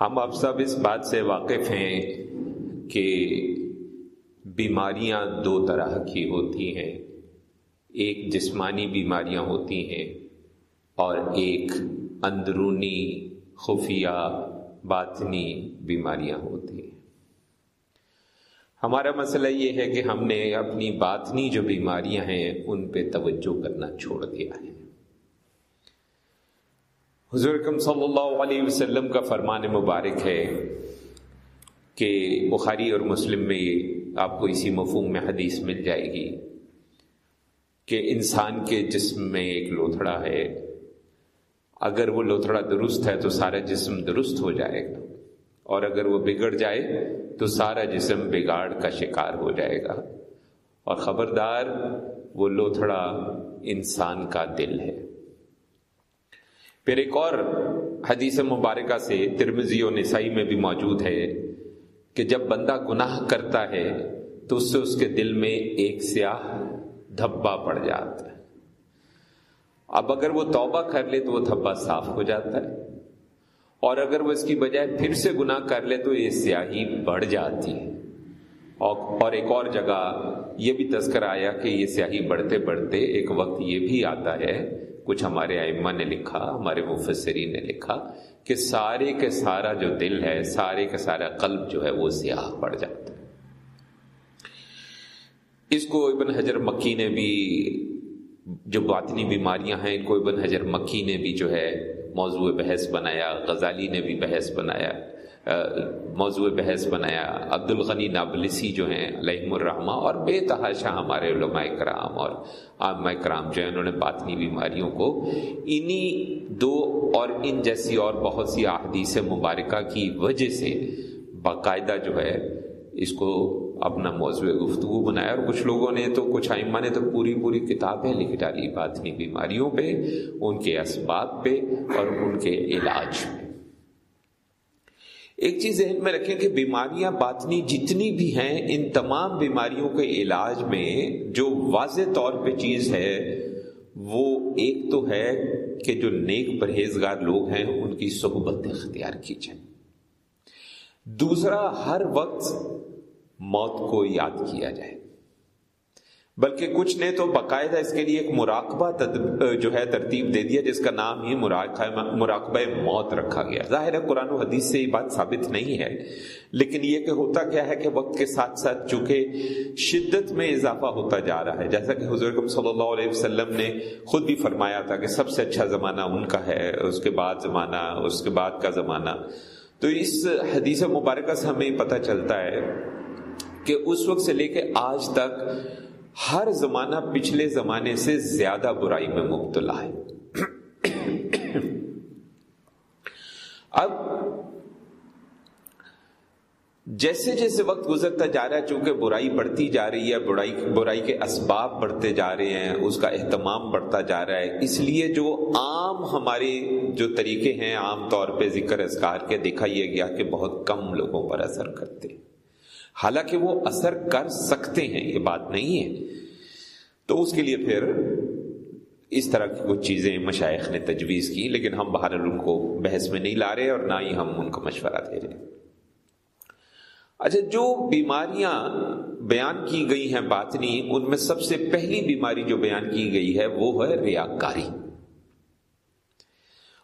ہم اب سب اس بات سے واقف ہیں کہ بیماریاں دو طرح کی ہوتی ہیں۔ ایک جسمانی بیماریاں ہوتی ہیں اور ایک اندرونی خفیہ باطنی بیماریاں ہوتی ہیں۔ ہمارا مسئلہ یہ ہے کہ ہم نے اپنی باطنی جو بیماریاں ہیں ان پہ توجہ کرنا چھوڑ دیا ہے۔ حضور کم صلی اللہ علیہ وسلم کا فرمان مبارک ہے کہ بخاری اور مسلم میں آپ کو اسی مفہوم میں حدیث مل جائے گی کہ انسان کے جسم میں ایک لوتھڑا ہے۔ اگر وہ لوتھڑا درست ہے تو سارا جسم درست ہو جائے گا۔ اور اگر وہ بگڑ جائے تو سارا جسم بگاڑ کا شکار ہو جائے گا۔ اور خبردار وہ لوتھڑا انسان کا دل ہے۔ پھر ایک اور حدیث مبارکہ سے ترمزی و نسائی میں بھی موجود ہے کہ جب بندہ گناہ کرتا ہے تو اس سے اس کے دل میں ایک سیاہ دھبا پڑ جاتا ہے۔ اب اگر وہ توبہ کر لے تو وہ دھبا صاف ہو جاتا ہے۔ اور اگر وہ اس کی بجائے پھر سے گناہ کر لے تو یہ سیاہی بڑھ جاتی ہے۔ اور ایک اور جگہ یہ بھی تذکر آیا کہ یہ سیاہی بڑھتے بڑھتے ایک وقت یہ بھی آتا ہے کچھ ہمارے ائمہ نے لکھا، ہمارے مفسرین نے لکھا کہ سارے کے سارا جو دل ہے، سارے کا سارا قلب جو ہے وہ سیاہ پڑ جاتا ہے۔ اس کو ابن حجر مکی نے بھی جو باطنی بیماریاں ہیں، ان کو ابن حجر مکی نے بھی جو ہے موضوع بحث بنایا، غزالی نے بھی بحث بنایا۔ موضوع بحث بنایا۔ عبد الغنی نابلسی جو ہیں، علیہم الرحمہ، اور بے تحاشا ہمارے علماء کرام اور عامہ کرام جو ہیں، انہوں نے باطنی بیماریوں کو انہی دو اور ان جیسی اور بہت سی احادیث مبارکہ کی وجہ سے باقاعدہ جو ہے، اس کو اپنا موضوع گفتگو بنایا۔ اور کچھ لوگوں نے تو، کچھ آئمہ نے تو پوری پوری کتابیں لکھ ڈالی باطنی بیماریوں پہ، ان کے اسباب پہ اور ان کے علاج پہ۔ ایک چیز ذہن میں رکھیں کہ بیماریاں باطنی جتنی بھی ہیں، ان تمام بیماریوں کے علاج میں جو واضح طور پہ چیز ہے، وہ ایک تو ہے کہ جو نیک پرہیزگار لوگ ہیں، ان کی صحبت اختیار کی جائے دوسرا، ہر وقت موت کو یاد کیا جائے۔ بلکہ کچھ نے تو باقاعدہ اس کے لیے ایک مراقبہ جو ہے ترتیب دے دیا جس کا نام ہی مراقبہ موت رکھا گیا. ظاہر ہے قرآن و حدیث سے یہ بات ثابت نہیں ہے، لیکن یہ کہ ہوتا کیا ہے کہ وقت کے ساتھ ساتھ چونکہ شدت میں اضافہ ہوتا جا رہا ہے، جیسا کہ حضور صلی اللہ علیہ وسلم نے خود بھی فرمایا تھا کہ سب سے اچھا زمانہ ان کا ہے، اس کے بعد زمانہ، اس کے بعد کا زمانہ. تو اس حدیث مبارکہ سے ہمیں پتہ چلتا ہے کہ اس وقت سے لے کے آج تک ہر زمانہ پچھلے زمانے سے زیادہ برائی میں مبتلا ہے۔ اب جیسے جیسے وقت گزرتا جا رہا ہے، چونکہ برائی بڑھتی جا رہی ہے، برائی برائی کے اسباب بڑھتے جا رہے ہیں، اس کا اہتمام بڑھتا جا رہا ہے۔ اس لیے جو عام ہمارے جو طریقے ہیں، عام طور پہ ذکر اذکار کے دیکھا یہ گیا کہ بہت کم لوگوں پر اثر کرتے ہیں۔ حالانکہ وہ اثر کر سکتے ہیں، یہ بات نہیں ہے۔ تو اس کے لیے پھر اس طرح کی کچھ چیزیں مشائق نے تجویز کی، لیکن ہم باہر ان کو بحث میں نہیں لا رہے اور نہ ہی ہم ان کو مشورہ دے رہے۔ اچھا جو بیماریاں بیان کی گئی ہیں باطنی، ان میں سب سے پہلی بیماری جو بیان کی گئی ہے وہ ہے ریاکاری۔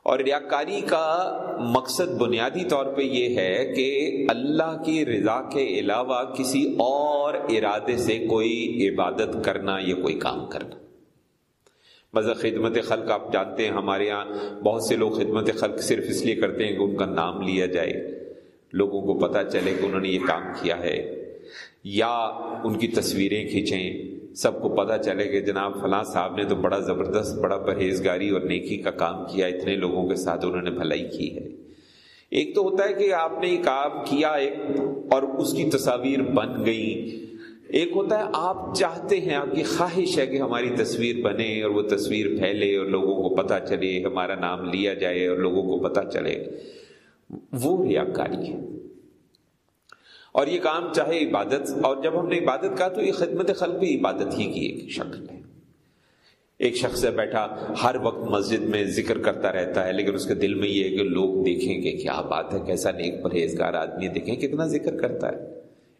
اور ریاکاری کا مقصد بنیادی طور پہ یہ ہے کہ اللہ کی رضا کے علاوہ کسی اور ارادے سے کوئی عبادت کرنا یا کوئی کام کرنا۔ مزہ خدمت خلق آپ جانتے ہیں، ہمارے یہاں بہت سے لوگ خدمت خلق صرف اس لیے کرتے ہیں کہ ان کا نام لیا جائے۔ لوگوں کو پتہ چلے کہ انہوں نے یہ کام کیا ہے۔ یا ان کی تصویریں کھینچیں۔ سب کو پتا چلے کہ جناب فلاں صاحب نے تو بڑا زبردست، بڑا پرہیزگاری اور نیکی کا کام کیا، اتنے لوگوں کے ساتھ انہوں نے بھلائی کی ہے۔ ایک تو ہوتا ہے کہ آپ نے ایک کام کیا ایک اور اس کی تصاویر بن گئی۔ ایک ہوتا ہے آپ چاہتے ہیں، آپ کی خواہش ہے کہ ہماری تصویر بنے اور وہ تصویر پھیلے اور لوگوں کو پتہ چلے، ہمارا نام لیا جائے اور لوگوں کو پتہ چلے۔ وہ ریاکاری ہے۔ اور یہ کام چاہے عبادت، اور جب ہم نے عبادت کہا تو یہ خدمت خلق بھی عبادت ہی کی ایک شکل ہے۔ ایک شخص ہے بیٹھا، ہر وقت مسجد میں ذکر کرتا رہتا ہے، لیکن اس کے دل میں یہ ہے کہ لوگ دیکھیں گے کیا بات ہے، کیسا نیک پرہیزگار آدمی دیکھیں، کتنا ذکر کرتا ہے۔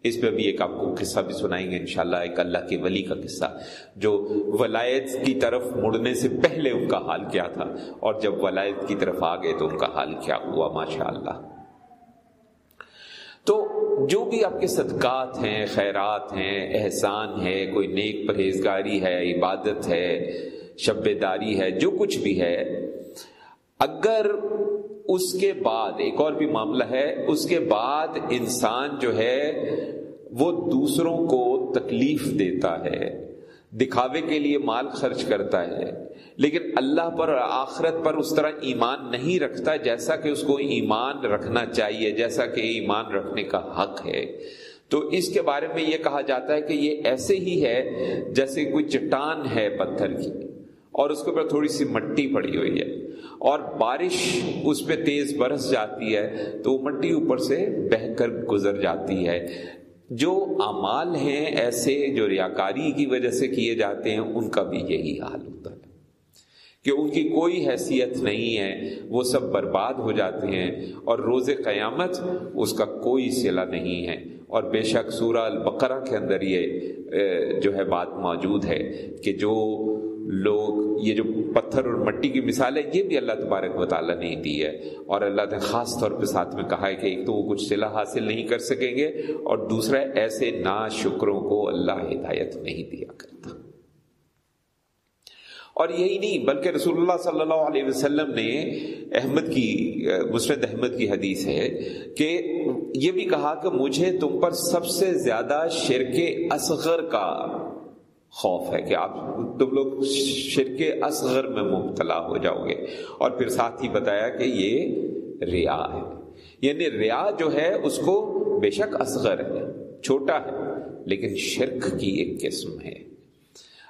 اس پہ بھی ایک آپ کو قصہ بھی سنائیں گے انشاءاللہ، ایک اللہ کے ولی کا قصہ۔ جو ولایت کی طرف مڑنے سے پہلے ان کا حال کیا تھا، اور جب ولایت کی طرف آ گئے تو ان کا حال کیا ہوا ماشاء اللہ تو جو بھی آپ کے صدقات ہیں، خیرات ہیں، احسان ہے، کوئی نیک پرہیزگاری ہے، عبادت ہے شب داری ہے، جو کچھ بھی ہے، اگر اس کے بعد، ایک اور بھی معاملہ ہے، اس کے بعد انسان جو ہے، وہ دوسروں کو تکلیف دیتا ہے۔ دکھاوے کے لیے مال خرچ کرتا ہے، لیکن اللہ پر آخرت پر اس طرح ایمان نہیں رکھتا جیسا کہ اس کو ایمان رکھنا چاہیے، جیسا کہ ایمان رکھنے کا حق ہے۔ تو اس کے بارے میں یہ کہا جاتا ہے کہ یہ ایسے ہی ہے جیسے کوئی چٹان ہے پتھر کی، اور اس کے اوپر تھوڑی سی مٹی پڑی ہوئی ہے۔ اور بارش اس پہ تیز برس جاتی ہے تو وہ مٹی اوپر سے بہ کر گزر جاتی ہے۔ جو امال ہیں ایسے جو ریاکاری کی وجہ سے کیے جاتے ہیں، ان کا بھی یہی حال ہوتا ہے۔ کہ ان کی کوئی حیثیت نہیں ہے، وہ سب برباد ہو جاتے ہیں اور روز قیامت اس کا کوئی صلہ نہیں ہے۔ اور بے شک سورہ البقرہ کے اندر یہ جو ہے بات موجود ہے کہ جو لوگ، یہ جو پتھر اور مٹی کی مثال ہے، یہ بھی اللہ تبارک و تعالیٰ نے دی ہے۔ اور اللہ نے خاص طور پہ ساتھ میں کہا ہے کہ ایک تو وہ کچھ صلاح حاصل نہیں کر سکیں گے، اور دوسرا، ایسے نا شکروں کو اللہ ہدایت نہیں دیا کرتا۔ اور یہی نہیں، بلکہ رسول اللہ صلی اللہ علیہ وسلم نے احمد کی مسرد احمد کی حدیث ہے کہ یہ بھی کہا کہ مجھے تم پر سب سے زیادہ شرک اصغر کا خوف ہے کہ آپ تم لوگ شرک اصغر میں مبتلا ہو جاؤ گے۔ اور پھر ساتھ ہی بتایا کہ یہ ریا ہے۔ یعنی ریا جو ہے، اس کو بے شک اصغر ہے، چھوٹا ہے، لیکن شرک کی ایک قسم ہے۔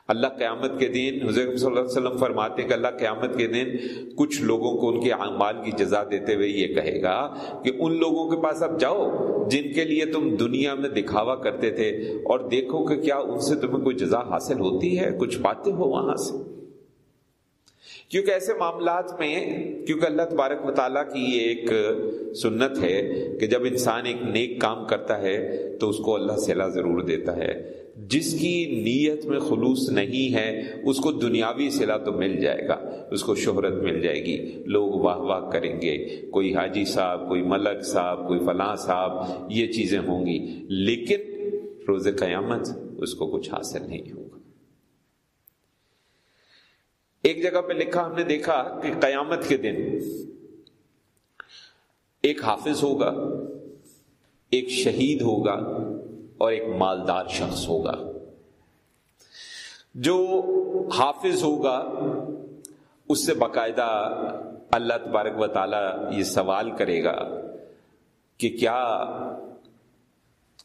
اللہ قیامت کے دن حضرت صلی اللہ علیہ وسلم فرماتے کہ اللہ قیامت کے دن کچھ لوگوں کو ان کے اعمال کی جزا دیتے ہوئے یہ کہے گا کہ ان لوگوں کے پاس اب جاؤ جن کے لیے تم دنیا میں دکھاوا کرتے تھے اور دیکھو کہ کیا ان سے تمہیں کوئی جزا حاصل ہوتی ہے، کچھ پاتے ہو وہاں سے۔ کیونکہ ایسے معاملات میں، کیونکہ اللہ تبارک مطالعہ کی یہ ایک سنت ہے کہ جب انسان ایک نیک کام کرتا ہے تو اس کو اللہ صلاح ضرور دیتا ہے۔ جس کی نیت میں خلوص نہیں ہے، اس کو دنیاوی صلاح تو مل جائے گا، اس کو شہرت مل جائے گی۔ لوگ واہ واہ کریں گے، کوئی حاجی صاحب، کوئی ملک صاحب، کوئی فلاں صاحب، یہ چیزیں ہوں گی۔ لیکن روز قیامت اس کو کچھ حاصل نہیں ہوگا۔ ایک جگہ پہ لکھا، ہم نے دیکھا کہ قیامت کے دن ایک حافظ ہوگا، ایک شہید ہوگا اور ایک مالدار شخص ہوگا۔ جو حافظ ہوگا، اس سے باقاعدہ اللہ تبارک و تعالی یہ سوال کرے گا کہ کیا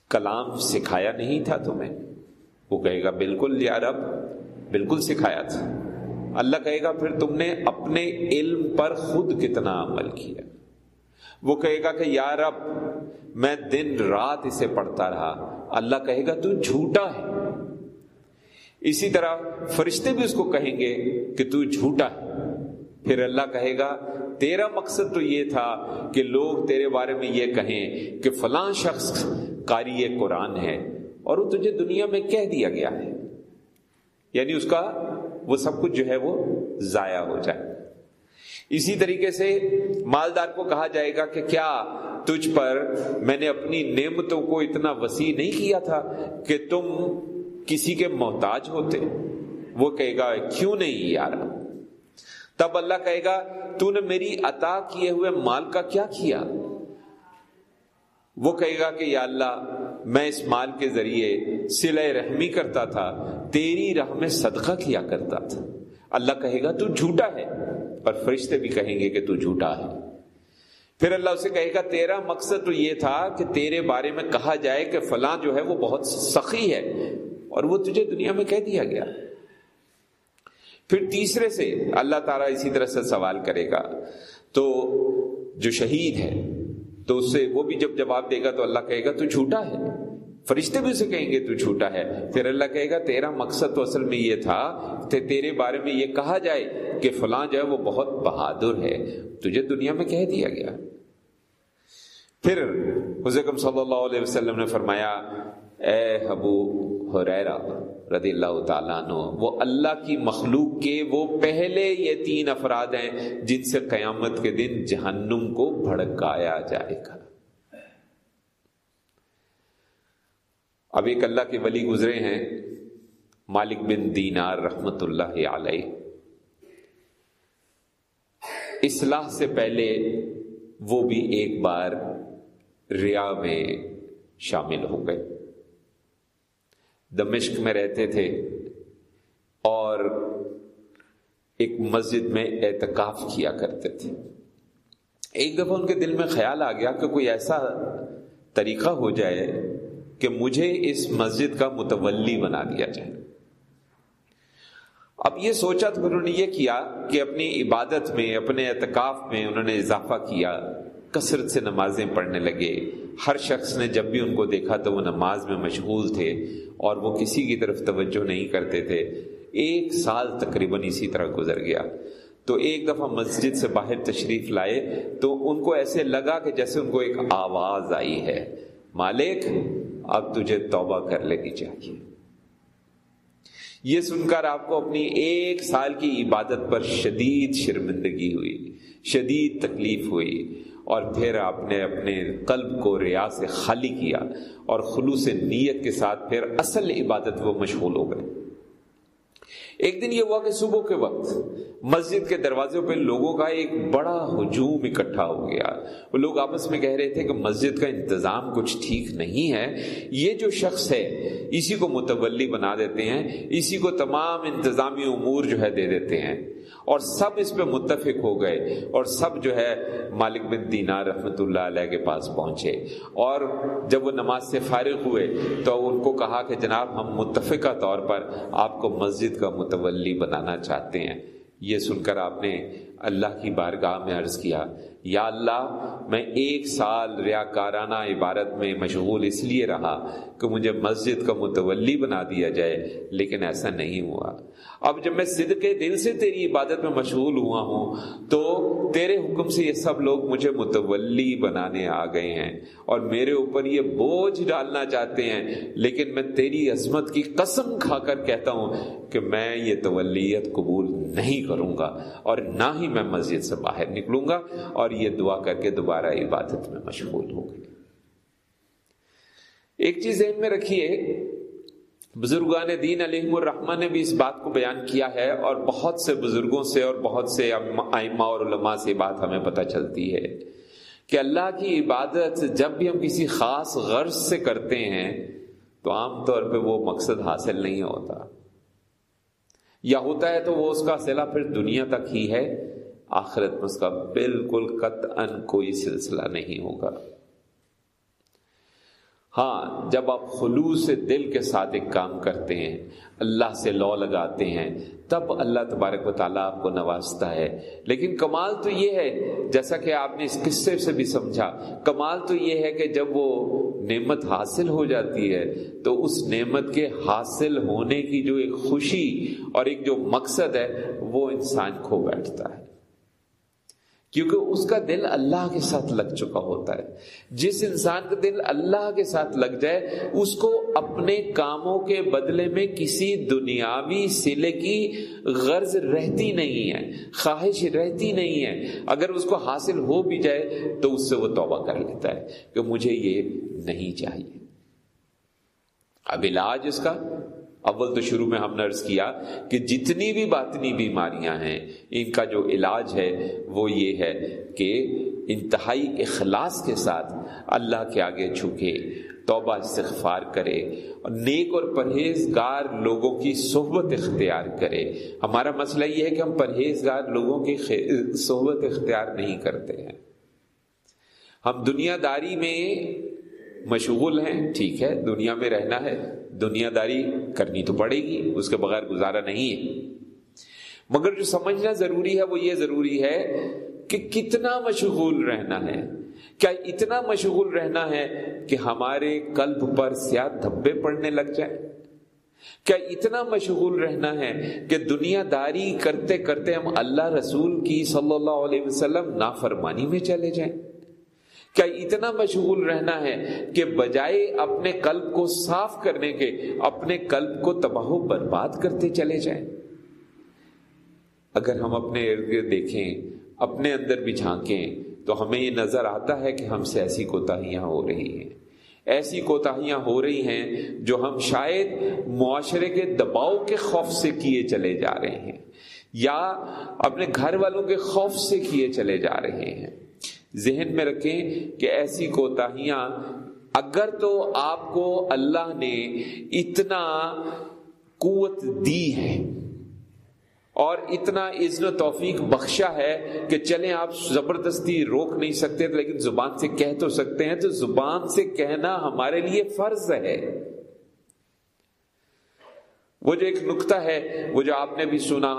کلام سکھایا نہیں تھا تمہیں؟ وہ کہے گا، بالکل یار اب بالکل سکھایا تھا۔ اللہ کہے گا، پھر تم نے اپنے علم پر خود کتنا عمل کیا؟ وہ کہے گا کہ یار اب میں دن رات اسے پڑھتا رہا۔ اللہ کہے گا تو جھوٹا ہے۔ اسی طرح فرشتے بھی اس کو کہیں گے کہ تو جھوٹا ہے۔ پھر اللہ کہے گا، تیرا مقصد تو یہ تھا کہ لوگ تیرے بارے میں یہ کہیں کہ فلاں شخص قاری قرآن ہے اور وہ تجھے دنیا میں کہہ دیا گیا ہے۔ یعنی اس کا وہ سب کچھ جو ہے وہ ضائع ہو جائے۔ اسی طریقے سے مالدار کو کہا جائے گا کہ کیا تجھ پر میں نے اپنی نعمتوں کو اتنا وسیع نہیں کیا تھا کہ تم کسی کے محتاج ہوتے۔ وہ کہے گا، کیوں نہیں یار؟ تب اللہ کہے گا، تو نے میری عطا کیے ہوئے مال کا کیا کیا؟ وہ کہے گا کہ، یا اللہ، میں اس مال کے ذریعے سلح رحمی کرتا تھا، تیری راہ میں صدقہ کیا کرتا تھا۔ اللہ کہے گا، تو جھوٹا ہے۔ اور فرشتے بھی کہیں گے کہ، تو جھوٹا ہے۔ پھر اللہ اسے کہے گا، تیرا مقصد تو یہ تھا کہ تیرے بارے میں کہا جائے کہ فلاں جو ہے وہ بہت سخی ہے اور وہ تجھے دنیا میں کہہ دیا گیا. پھر تیسرے سے اللہ تعالیٰ اسی طرح سے سوال کرے گا، تو جو شہید ہے تو اس سے وہ بھی جب جواب دے گا تو اللہ کہے گا، تو جھوٹا ہے؟ فرشتے بھی اسے کہیں گے، تو جھوٹا ہے. پھر اللہ کہے گا، تیرا مقصد تو اصل میں یہ تھا کہ تیرے بارے میں یہ کہا جائے کہ فلاں جو ہے وہ بہت بہادر ہے. تجھے دنیا میں کہہ دیا گیا۔ پھر حضرت صلی اللہ علیہ وسلم نے فرمایا، اے ابو حریرا رضی اللہ تعالیٰ عنہ، وہ اللہ کی مخلوق کے وہ پہلے یہ تین افراد ہیں جن سے قیامت کے دن جہنم کو بھڑکایا جائے گا۔ اب ایک اللہ کے ولی گزرے ہیں، مالک بن دینار رحمت اللہ علیہ۔ اصلاح سے پہلے وہ بھی ایک بار ریا میں شامل ہو گئے۔ دمشق میں رہتے تھے اور ایک مسجد میں اعتکاف کیا کرتے تھے۔ ایک دفعہ ان کے دل میں خیال آ گیا کہ کوئی ایسا طریقہ ہو جائے کہ مجھے اس مسجد کا متولی بنا دیا جائے۔ اب یہ سوچا تو انہوں نے یہ کیا کہ اپنی عبادت میں، اپنے اعتکاف میں انہوں نے اضافہ کیا۔ کثرت سے نمازیں پڑھنے لگے۔ ہر شخص نے جب بھی ان کو دیکھا تو وہ نماز میں مشغول تھے اور وہ کسی کی طرف توجہ نہیں کرتے تھے۔ ایک سال تقریباً اسی طرح گزر گیا۔ تو ایک دفعہ مسجد سے باہر تشریف لائے تو ان کو ایسے لگا کہ جیسے ان کو ایک آواز آئی ہے۔ مالک اب تجھے توبہ کر لینی چاہیے۔ یہ سن کر آپ کو اپنی ایک سال کی عبادت پر شدید شرمندگی ہوئی، شدید تکلیف ہوئی اور پھر آپ نے اپنے قلب کو ریا سے خالی کیا اور خلوص نیت کے ساتھ پھر اصل عبادت وہ مشغول ہو گئے۔ ایک دن یہ ہوا کہ صبح کے وقت مسجد کے دروازوں پہ لوگوں کا ایک بڑا ہجوم اکٹھا ہو گیا۔ وہ لوگ آپس میں کہہ رہے تھے کہ مسجد کا انتظام کچھ ٹھیک نہیں ہے۔ یہ جو شخص ہے، اسی کو متولی بنا دیتے ہیں، اسی کو تمام انتظامی امور جو ہے دے دیتے ہیں۔ اور سب اس پہ متفق ہو گئے اور سب جو ہے مالک بن دینا رحمت اللہ علیہ کے پاس پہنچے۔ اور جب وہ نماز سے فارغ ہوئے تو ان کو کہا کہ جناب، ہم متفقہ طور پر آپ کو مسجد کا متولی بنانا چاہتے ہیں۔ یہ سن کر آپ نے اللہ کی بارگاہ میں عرض کیا۔ یا اللہ، میں ایک سال ریاکارانہ عبارت میں مشغول اس لیے رہا کہ مجھے مسجد کا متولی بنا دیا جائے، لیکن ایسا نہیں ہوا۔ اب جب میں صدقے دل سے تیری عبادت میں مشغول ہوا ہوں، تو تیرے حکم سے یہ سب لوگ مجھے متولی بنانے آ گئے ہیں اور میرے اوپر یہ بوجھ ڈالنا چاہتے ہیں۔ لیکن میں تیری عظمت کی قسم کھا کر کہتا ہوں کہ میں یہ تولیت قبول نہیں کروں گا اور نہ ہی میں مسجد سے باہر نکلوں گا اور اور یہ دعا کر کے دوبارہ عبادت میں مشغول ہو گئی۔ ایک چیز ذہن میں رکھیے، بزرگان دین علیہ الرحمٰ نے بھی اس بات کو بیان کیا ہے اور بہت سے بزرگوں سے اور بہت سے آئمہ اور علماء سے بات ہمیں پتہ چلتی ہے کہ اللہ کی عبادت جب بھی ہم کسی خاص غرض سے کرتے ہیں تو عام طور پہ وہ مقصد حاصل نہیں ہوتا۔ یا ہوتا ہے تو وہ اس کا صلہ پھر دنیا تک ہی ہے۔ آخرت میں اس کا بالکل قطعا کوئی سلسلہ نہیں ہوگا۔ ہاں جب آپ خلوص دل کے ساتھ ایک کام کرتے ہیں، اللہ سے لو لگاتے ہیں، تب اللہ تبارک و تعالیٰ آپ کو نوازتا ہے۔ لیکن کمال تو یہ ہے، جیسا کہ آپ نے اس قصے سے بھی سمجھا، کمال تو یہ ہے کہ جب وہ نعمت حاصل ہو جاتی ہے، تو اس نعمت کے حاصل ہونے کی جو ایک خوشی اور ایک جو مقصد ہے، وہ انسان کھو بیٹھتا ہے۔ کیونکہ اس کا دل اللہ کے ساتھ لگ چکا ہوتا ہے۔ جس انسان کا دل اللہ کے ساتھ لگ جائے، اس کو اپنے کاموں کے بدلے میں کسی دنیاوی سلے کی غرض رہتی نہیں ہے، خواہش رہتی نہیں ہے۔ اگر اس کو حاصل ہو بھی جائے تو اس سے وہ توبہ کر لیتا ہے کہ مجھے یہ نہیں چاہیے۔ اب علاج اس کا اول تو شروع میں ہم نے عرض کیا کہ جتنی بھی باطنی بیماریاں ہیں، ان کا جو علاج ہے، وہ یہ ہے کہ انتہائی اخلاص کے ساتھ اللہ کے آگے جھکے، توبہ استغفار کرے، اور نیک اور پرہیزگار لوگوں کی صحبت اختیار کرے۔ ہمارا مسئلہ یہ ہے کہ ہم پرہیزگار لوگوں کی صحبت اختیار نہیں کرتے ہیں۔ ہم دنیا داری میں مشغول ہیں، ٹھیک ہے، دنیا میں رہنا ہے، دنیا داری کرنی تو پڑے گی، اس کے بغیر گزارا نہیں ہے۔ مگر جو سمجھنا ضروری ہے، وہ یہ ضروری ہے کہ کتنا مشغول رہنا ہے۔ کیا اتنا مشغول رہنا ہے کہ ہمارے قلب پر سیاہ دھبے پڑنے لگ جائے کیا اتنا مشغول رہنا ہے کہ دنیا داری کرتے کرتے ہم اللہ رسول کی صلی اللہ علیہ وسلم نافرمانی میں چلے جائیں؟ کیا اتنا مشغول رہنا ہے کہ بجائے اپنے قلب کو صاف کرنے کے اپنے قلب کو تباہ و برباد کرتے چلے جائیں۔ اگر ہم اپنے ارد گرد دیکھیں، اپنے اندر بھی جھانکیں، تو ہمیں یہ نظر آتا ہے کہ ہم سے ایسی کوتاہیاں ہو رہی ہیں۔ ایسی کوتاہیاں ہو رہی ہیں جو ہم شاید معاشرے کے دباؤ کے خوف سے کیے چلے جا رہے ہیں، یا اپنے گھر والوں کے خوف سے کیے چلے جا رہے ہیں۔ ذہن میں رکھیں کہ ایسی کوتاہیاں، اگر تو آپ کو اللہ نے اتنا قوت دی ہے اور اتنا عزن و توفیق بخشا ہے کہ چلیں آپ زبردستی روک نہیں سکتے، لیکن زبان سے کہہ تو سکتے ہیں، تو زبان سے کہنا ہمارے لیے فرض ہے۔ وہ جو ایک نقطہ ہے، وہ جو آپ نے بھی سنا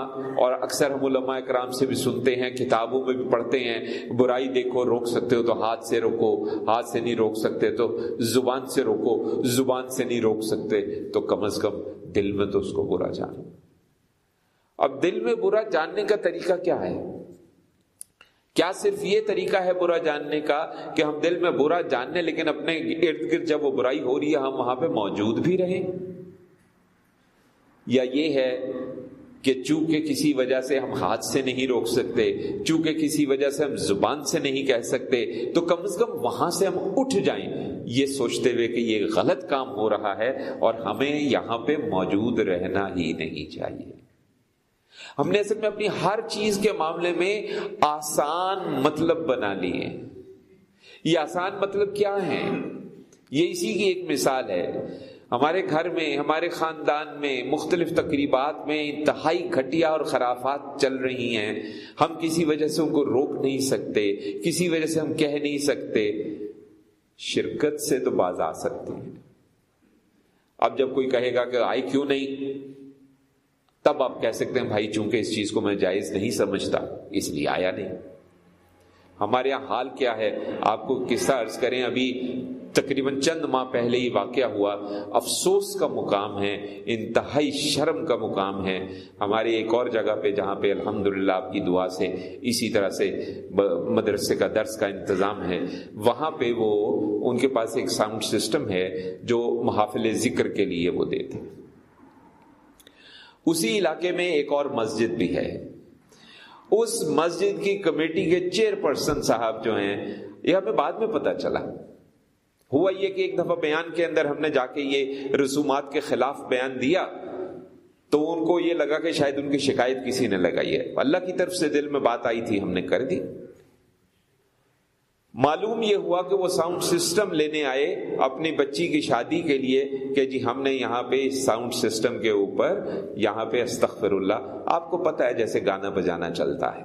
اور اکثر ہم علماء کرام سے بھی سنتے ہیں، کتابوں میں بھی پڑھتے ہیں، برائی دیکھو، روک سکتے ہو تو ہاتھ سے روکو، ہاتھ سے نہیں روک سکتے تو زبان سے روکو، زبان سے نہیں روک سکتے تو کم از کم دل میں تو اس کو برا جانو اب دل میں برا جاننے کا طریقہ کیا ہے؟ کیا صرف یہ طریقہ ہے برا جاننے کا کہ ہم دل میں برا جاننے لیکن اپنے ارد گرد جب وہ برائی ہو رہی ہے، ہم وہاں پہ موجود بھی رہیں؟ یا یہ ہے کہ چونکہ کسی وجہ سے ہم ہاتھ سے نہیں روک سکتے، چونکہ کسی وجہ سے ہم زبان سے نہیں کہہ سکتے، تو کم از کم وہاں سے ہم اٹھ جائیں۔ یہ سوچتے ہوئے کہ یہ غلط کام ہو رہا ہے اور ہمیں یہاں پہ موجود رہنا ہی نہیں چاہیے۔ ہم نے اصل میں اپنی ہر چیز کے معاملے میں آسان مطلب بنا لیے یہ آسان مطلب کیا ہے؟ یہ اسی کی ایک مثال ہے۔ ہمارے گھر میں، ہمارے خاندان میں مختلف تقریبات میں انتہائی گھٹیا اور خرافات چل رہی ہیں۔ ہم کسی وجہ سے ان کو روک نہیں سکتے، کسی وجہ سے ہم کہہ نہیں سکتے۔ شرکت سے تو باز آ سکتے ہیں۔ اب جب کوئی کہے گا کہ آئی کیوں نہیں؟ تب آپ کہہ سکتے ہیں، بھائی چونکہ اس چیز کو میں جائز نہیں سمجھتا، اس لیے آیا نہیں۔ ہمارے یہاں حال کیا ہے؟ آپ کو قصہ عرض کریں، ابھی تقریباً چند ماہ پہلے ہی واقعہ ہوا۔ افسوس کا مقام ہے، انتہائی شرم کا مقام ہے۔ ہماری ایک اور جگہ پہ جہاں پہ الحمد آپ کی دعا سے اسی طرح سے مدرسے کا درس کا انتظام ہے، وہاں پہ وہ ان کے پاس ایک ساؤنڈ سسٹم ہے جو محافل ذکر کے لیے وہ دیتے اسی علاقے میں ایک اور مسجد بھی ہے۔ اس مسجد کی کمیٹی کے چیئر پرسن صاحب جو ہیں، یہ ہمیں بعد میں پتا چلا۔ ہوا یہ کہ ایک دفعہ بیان کے اندر ہم نے جا کے یہ رسومات کے خلاف بیان دیا، تو ان کو یہ لگا کہ شاید ان کی شکایت کسی نے لگائی ہے۔ اللہ کی طرف سے دل میں بات آئی تھی، ہم نے کر دی۔ معلوم یہ ہوا کہ وہ ساؤنڈ سسٹم لینے آئے اپنی بچی کی شادی کے لیے کہ جی ہم نے یہاں پہ ساؤنڈ سسٹم کے اوپر یہاں پہ استغفر اللہ آپ کو پتا ہے جیسے گانا بجانا چلتا ہے۔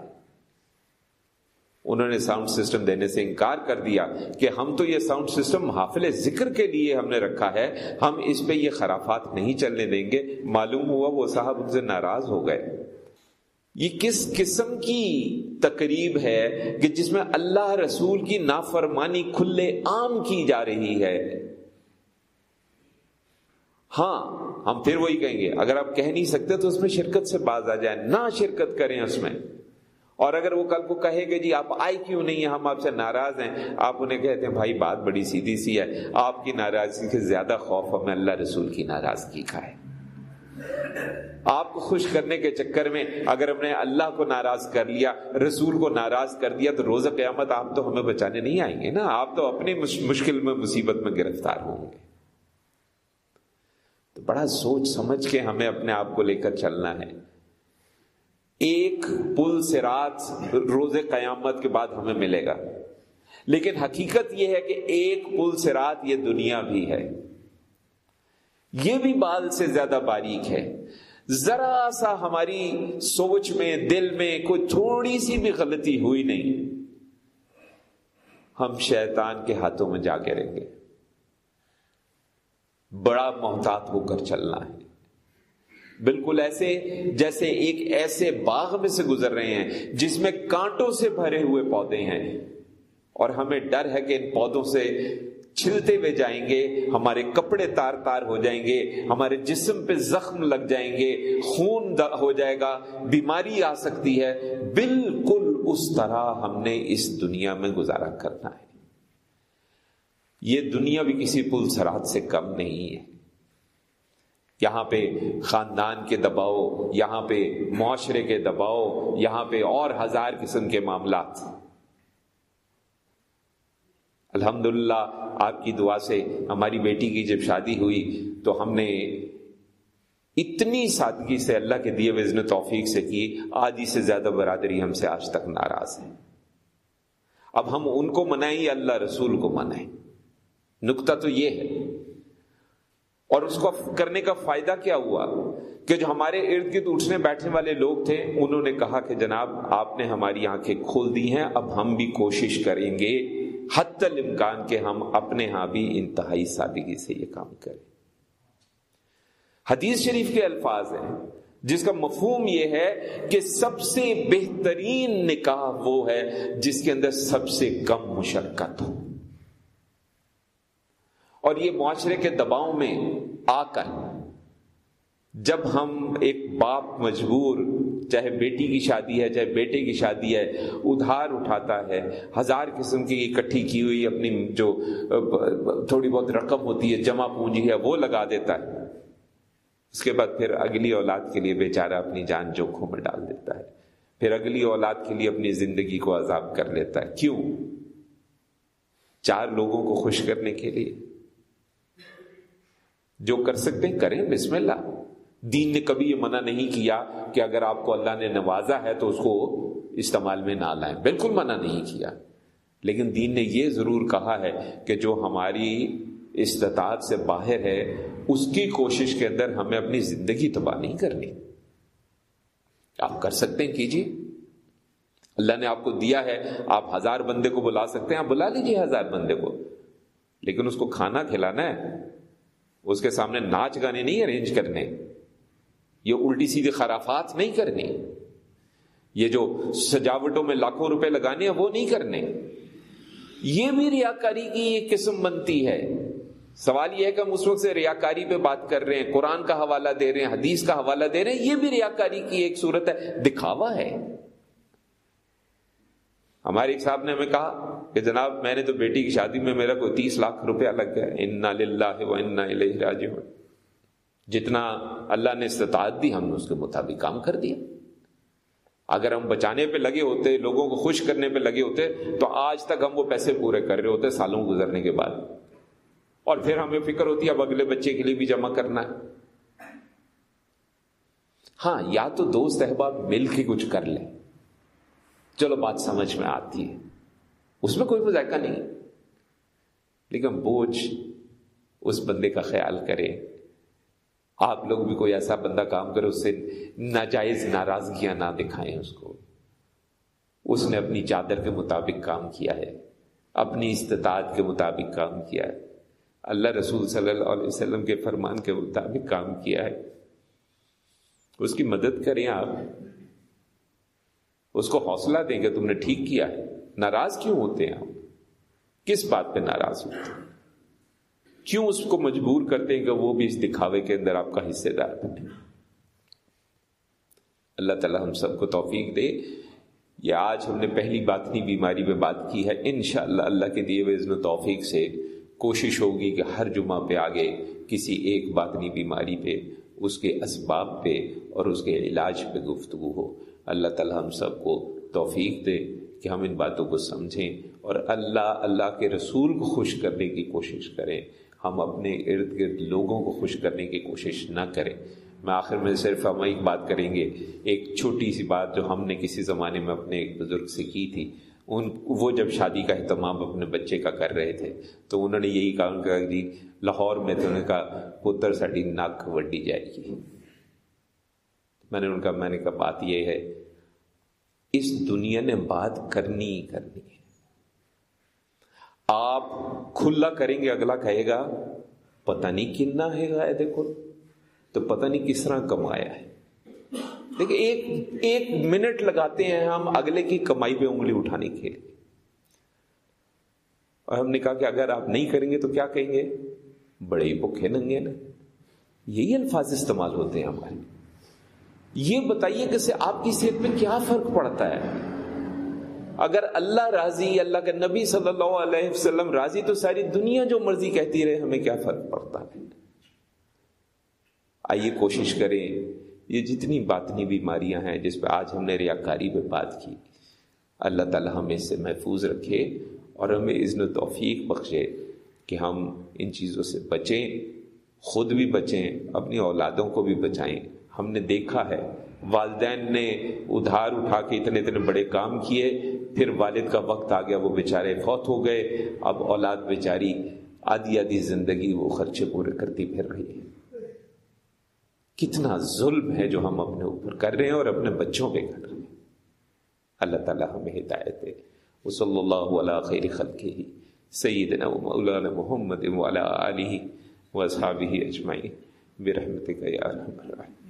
انہوں نے ساؤنڈ سسٹم دینے سے انکار کر دیا کہ ہم تو یہ ساؤنڈ سسٹم حافل ذکر کے لیے ہم نے رکھا ہے، ہم اس پہ یہ خرافات نہیں چلنے دیں گے۔ معلوم ہوا وہ صاحب ان سے ناراض ہو گئے۔ یہ کس قسم کی تقریب ہے کہ جس میں اللہ رسول کی نافرمانی کھلے عام کی جا رہی ہے؟ ہاں ہم پھر وہی کہیں گے۔ اگر آپ کہہ نہیں سکتے تو اس میں شرکت سے باز آ جائیں۔ نہ شرکت کریں اس میں۔ اور اگر وہ کل کو کہے گا جی آپ آئے کیوں نہیں ہیں، ہم آپ سے ناراض ہیں، آپ انہیں کہتے ہیں، بھائی بات بڑی سیدھی سی ہے۔ آپ کی ناراضگی سے زیادہ خوف ہمیں اللہ رسول کی ناراضگی کا ہے۔ آپ کو خوش کرنے کے چکر میں اگر ہم نے اللہ کو ناراض کر لیا، رسول کو ناراض کر دیا، تو روز قیامت آپ تو ہمیں بچانے نہیں آئیں گے نا؟ آپ تو اپنی مشکل میں، مصیبت میں گرفتار ہوں گے۔ تو بڑا سوچ سمجھ کے ہمیں اپنے آپ کو لے کر چلنا ہے۔ ایک پل سے رات روز قیامت کے بعد ہمیں ملے گا۔ لیکن حقیقت یہ ہے کہ ایک پل سے رات یہ دنیا بھی ہے۔ یہ بھی بال سے زیادہ باریک ہے۔ ذرا سا ہماری سوچ میں، دل میں کوئی تھوڑی سی بھی غلطی ہوئی نہیں۔ ہم شیطان کے ہاتھوں میں جا کے رہیں گے۔ بڑا محتاط ہو کر چلنا ہے۔ بالکل ایسے جیسے ایک ایسے باغ میں سے گزر رہے ہیں جس میں کانٹوں سے بھرے ہوئے پودے ہیں۔ اور ہمیں ڈر ہے کہ ان پودوں سے چھلتے ہوئے جائیں گے، ہمارے کپڑے تار تار ہو جائیں گے، ہمارے جسم پہ زخم لگ جائیں گے، خون ہو جائے گا، بیماری آ سکتی ہے۔ بالکل اس طرح ہم نے اس دنیا میں گزارا کرنا ہے۔ یہ دنیا بھی کسی پل سرحد سے کم نہیں ہے۔ یہاں پہ خاندان کے دباؤ، یہاں پہ معاشرے کے دباؤ، یہاں پہ اور ہزار قسم کے معاملات۔ الحمد آپ کی دعا سے ہماری بیٹی کی جب شادی ہوئی تو ہم نے اتنی سادگی سے اللہ کے دیے وزن توفیق سے کی آدھی سے زیادہ برادری ہم سے آج تک ناراض ہے۔ اب ہم ان کو منائیں یا اللہ رسول کو منائیں؟ نقطہ تو یہ ہے۔ اور اس کو کرنے کا فائدہ کیا ہوا؟ کہ جو ہمارے ارد گرد اٹھنے بیٹھنے والے لوگ تھے، انہوں نے کہا کہ جناب، آپ نے ہماری آنکھیں کھول دی ہیں، اب ہم بھی کوشش کریں گے۔ حت الامکان کے ہم اپنے ہاں بھی انتہائی سادگی سے یہ کام کریں۔ حدیث شریف کے الفاظ ہیں، جس کا مفہوم یہ ہے کہ سب سے بہترین نکاح وہ ہے جس کے اندر سب سے کم مشقت ہو۔ اور یہ معاشرے کے دباؤ میں آ کر جب ہم ایک باپ مجبور چاہے بیٹی کی شادی ہے، چاہے بیٹے کی شادی ہے، ادھار اٹھاتا ہے۔ ہزار قسم کی اکٹھی کی ہوئی اپنی جو، تھوڑی بہت رقم ہوتی ہے، جمع پونجی ہے، وہ لگا دیتا ہے۔ اس کے بعد پھر اگلی اولاد کے لیے بیچارہ اپنی جان جوکھوں میں ڈال دیتا ہے۔ پھر اگلی اولاد کے لیے اپنی زندگی کو عذاب کر لیتا ہے۔ کیوں؟ چار لوگوں کو خوش کرنے کے لیے۔ جو کر سکتے ہیں، کریں، بسم اللہ۔ دین نے کبھی یہ منع نہیں کیا کہ اگر آپ کو اللہ نے نوازا ہے تو اس کو استعمال میں نہ لائیں۔ بالکل منع نہیں کیا۔ لیکن دین نے یہ ضرور کہا ہے کہ جو ہماری استطاعت سے باہر ہے، اس کی کوشش کے اندر ہمیں اپنی زندگی تباہ نہیں کرنی۔ آپ کر سکتے ہیں، کیجیے۔ اللہ نے آپ کو دیا ہے، آپ ہزار بندے کو بلا سکتے ہیں، آپ بلا لیجیے ہزار بندے کو۔ لیکن اس کو کھانا کھلانا ہے۔ اس کے سامنے ناچ گانے نہیں ارینج کرنے۔ یہ الٹی سیدھی خرافات نہیں کرنی۔ یہ جو سجاوٹوں میں لاکھوں روپے لگانے ہیں وہ نہیں کرنے۔ یہ بھی ریاکاری کی ایک قسم بنتی ہے۔ سوال یہ ہے کہ ہم اس وقت سے ریاکاری پہ بات کر رہے ہیں، قرآن کا حوالہ دے رہے ہیں، حدیث کا حوالہ دے رہے ہیں، یہ بھی ریاکاری کی ایک صورت ہے۔ دکھاوا ہے۔ ہمارے ایک صاحب نے ہمیں کہا کہ جناب، میں نے تو بیٹی کی شادی میں میرا کوئی تیس لاکھ روپیہ لگ گیا۔ انا و انا راجعون۔ جتنا اللہ نے استطاعت دی، ہم نے اس کے مطابق کام کر دیا۔ اگر ہم بچانے پہ لگے ہوتے، لوگوں کو خوش کرنے پہ لگے ہوتے، تو آج تک ہم وہ پیسے پورے کر رہے ہوتے سالوں گزرنے کے بعد۔ اور پھر ہمیں فکر ہوتی ہے اب اگلے بچے کے لیے بھی جمع کرنا ہے۔ ہاں یا تو دوست احباب مل کے کچھ کر لیں۔ چلو، بات سمجھ میں آتی ہے۔ اس میں کوئی مذائقہ نہیں۔ لیکن بوجھ اس بندے کا خیال کرے۔ آپ لوگ بھی کوئی ایسا بندہ کام کرے، اس سے ناجائز ناراضگیاں نہ دکھائیں اس کو۔ اس نے اپنی چادر کے مطابق کام کیا ہے، اپنی استطاعت کے مطابق کام کیا ہے۔ اللہ رسول صلی اللہ علیہ وسلم کے فرمان کے مطابق کام کیا ہے۔ اس کی مدد کریں آپ۔ اس کو حوصلہ دیں کہ تم نے ٹھیک کیا ہے۔ ناراض کیوں ہوتے ہیں ہم کس بات پہ ناراض ہوتے ہیں؟ کیوں اس کو مجبور کرتے ہیں کہ وہ بھی اس دکھاوے کے اندر آپ کا حصے دار بنے اللہ تعالی ہم سب کو توفیق دے۔ یہ آج ہم نے پہلی باطنی بیماری پہ بات کی ہے۔ انشاءاللہ اللہ کے دیے ہوئے توفیق سے کوشش ہوگی کہ ہر جمعہ پہ آگے کسی ایک باطنی بیماری پہ، اس کے اسباب پہ اور اس کے علاج پہ گفتگو ہو۔ اللہ تعالی ہم سب کو توفیق دے کہ ہم ان باتوں کو سمجھیں اور اللہ اللہ کے رسول کو خوش کرنے کی کوشش کریں۔ ہم اپنے ارد گرد لوگوں کو خوش کرنے کی کوشش نہ کریں۔ میں آخر میں صرف ہم ایک بات کریں گے۔ ایک چھوٹی سی بات جو ہم نے کسی زمانے میں اپنے ایک بزرگ سے کی تھی۔ ان وہ جب شادی کا اہتمام اپنے بچے کا کر رہے تھے، تو انہوں نے یہی کہا کہ جی لاہور میں تو انہوں نے کہا، پتر ساڑی ناک وڈی جائے گی۔ میں نے ان کا، میں نے کہا، بات یہ ہے، اس دنیا نے بات کرنی ہی کرنی ہے۔ آپ کھلا کریں گے، اگلا کہے گا، پتہ نہیں کنا ہے گا دیکھو تو پتہ نہیں کس طرح کمایا ہے۔ دیکھیں، ایک ایک منٹ لگاتے ہیں ہم اگلے کی کمائی پہ انگلی اٹھانے کے لیے۔ اور ہم نے کہا کہ اگر آپ نہیں کریں گے تو کیا کہیں گے؟ بڑے ہی بکھے ننگے نا یہی الفاظ استعمال ہوتے ہیں ہمارے۔ یہ بتائیے کہ سے آپ کی صحت پہ کیا فرق پڑتا ہے؟ اگر اللہ راضی، اللہ کے نبی صلی اللہ علیہ وسلم راضی، تو ساری دنیا جو مرضی کہتی رہے، ہمیں کیا فرق پڑتا ہے؟ آئیے کوشش کریں، یہ جتنی باطنی بیماریاں ہیں جس پہ آج ہم نے ریاکاری پہ بات کی، اللہ تعالی ہمیں اس سے محفوظ رکھے اور ہمیں اذن و توفیق بخشے کہ ہم ان چیزوں سے بچیں، خود بھی بچیں، اپنی اولادوں کو بھی بچائیں۔ ہم نے دیکھا ہے، والدین نے ادھار اٹھا کے اتنے اتنے بڑے کام کیے پھر والد کا وقت آ گیا، وہ بیچارے فوت ہو گئے۔ اب اولاد بیچاری آدھی آدھی زندگی وہ خرچے پورے کرتی پھر رہی ہے۔ کتنا ظلم ہے جو ہم اپنے اوپر کر رہے ہیں اور اپنے بچوں پہ کر رہے ہیں۔ اللہ تعالیٰ ہمیں ہدایت ہے وصلی اللہ علیہ خیر خلقہ، سیدنا مولانا محمد وعلا آلہ و اصحابہ اجمعین۔ برحمتک یا رحم الرحیم